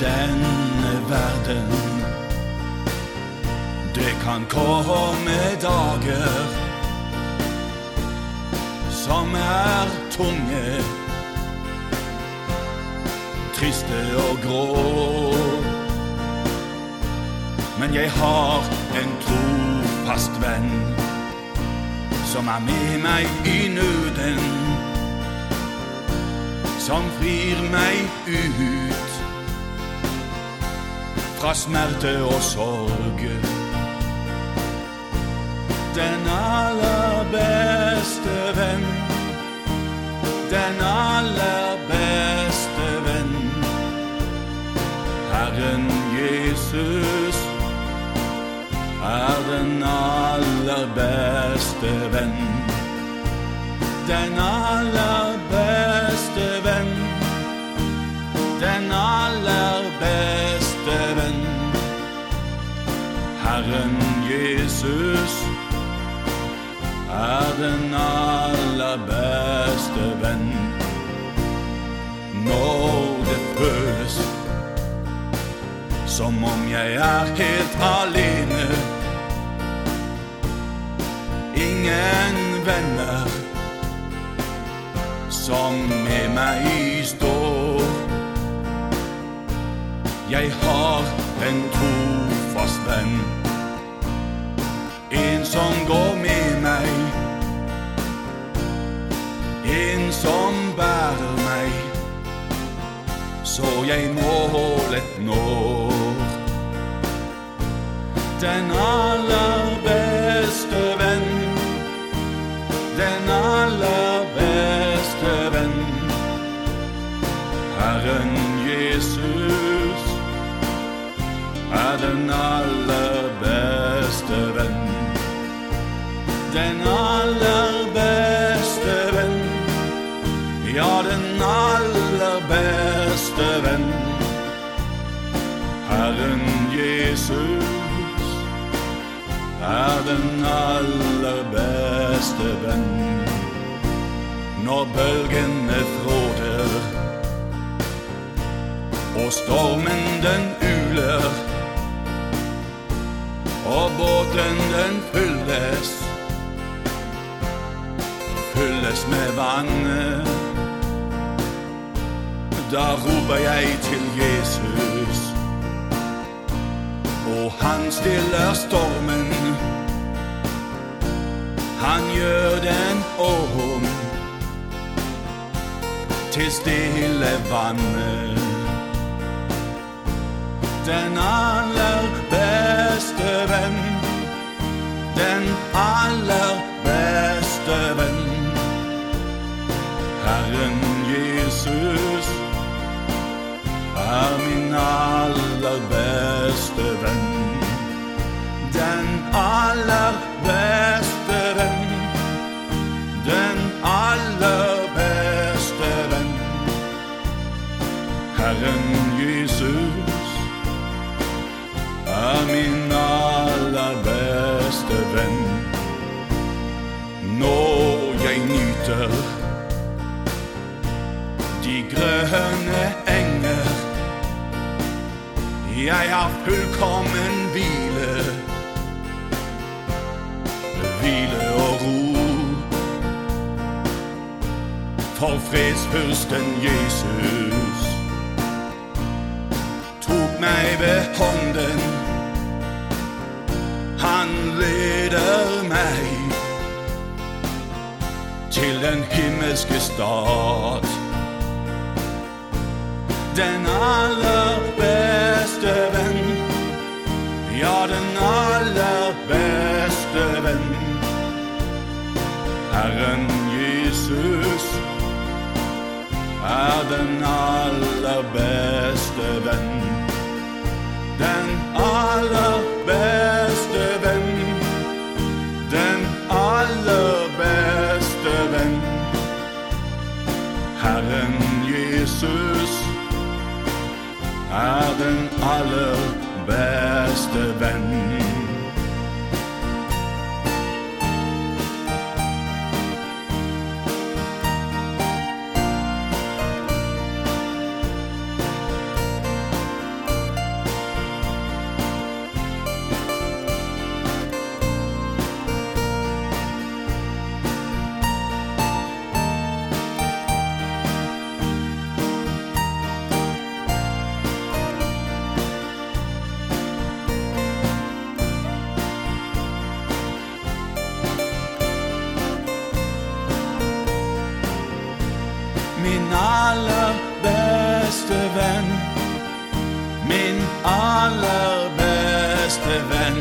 denne verden. Det kan komme dager som er tunge, triste og grå. Men jeg har en trofast venn som er med meg i nøden. Som frir meg ut fra smerte og sorg. Den aller beste venn, den aller beste venn. Herren Jesus er den aller beste venn. Den aller Herren Jesus er den aller beste venn. Når det føles som om jeg er helt alene. Ingen venner som med meg står. Jeg har en trofast venn, en som går med meg. En som bærer meg, så jeg målet når. Den aller beste venn, den aller beste venn. Herren Jesus er den aller Den aller beste venn, ja, den aller beste venn. Herren Jesus er den aller beste venn. Når bølgene fråder og stormen den uler, og båten den fylles, med vannet. Da roper jeg til Jesus, og han stiller stormen. Han gjør den om til stille vannet. Den aller beste venn, den aller beste venn. Herren Jesus er min aller beste venn. Den aller grønne enger, jeg har fullkommen hvile, hvile og ro. For fredsfyrsten Jesus tok meg ved hånden. Han leder meg til den himmelske stat. Den aller beste venn, ja, den aller beste venn. Herren Jesus er den aller beste venn. Den aller er den aller beste venn. Min aller beste venn.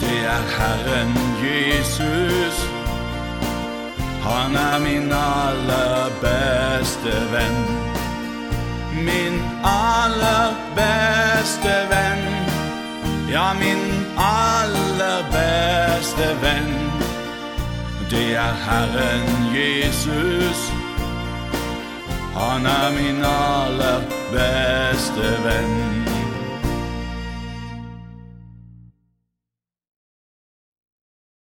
Det er Herren Jesus. Han er min aller beste venn. Min aller beste venn. Ja, min aller beste venn. Det er Herren Jesus. Han er min aller beste venn.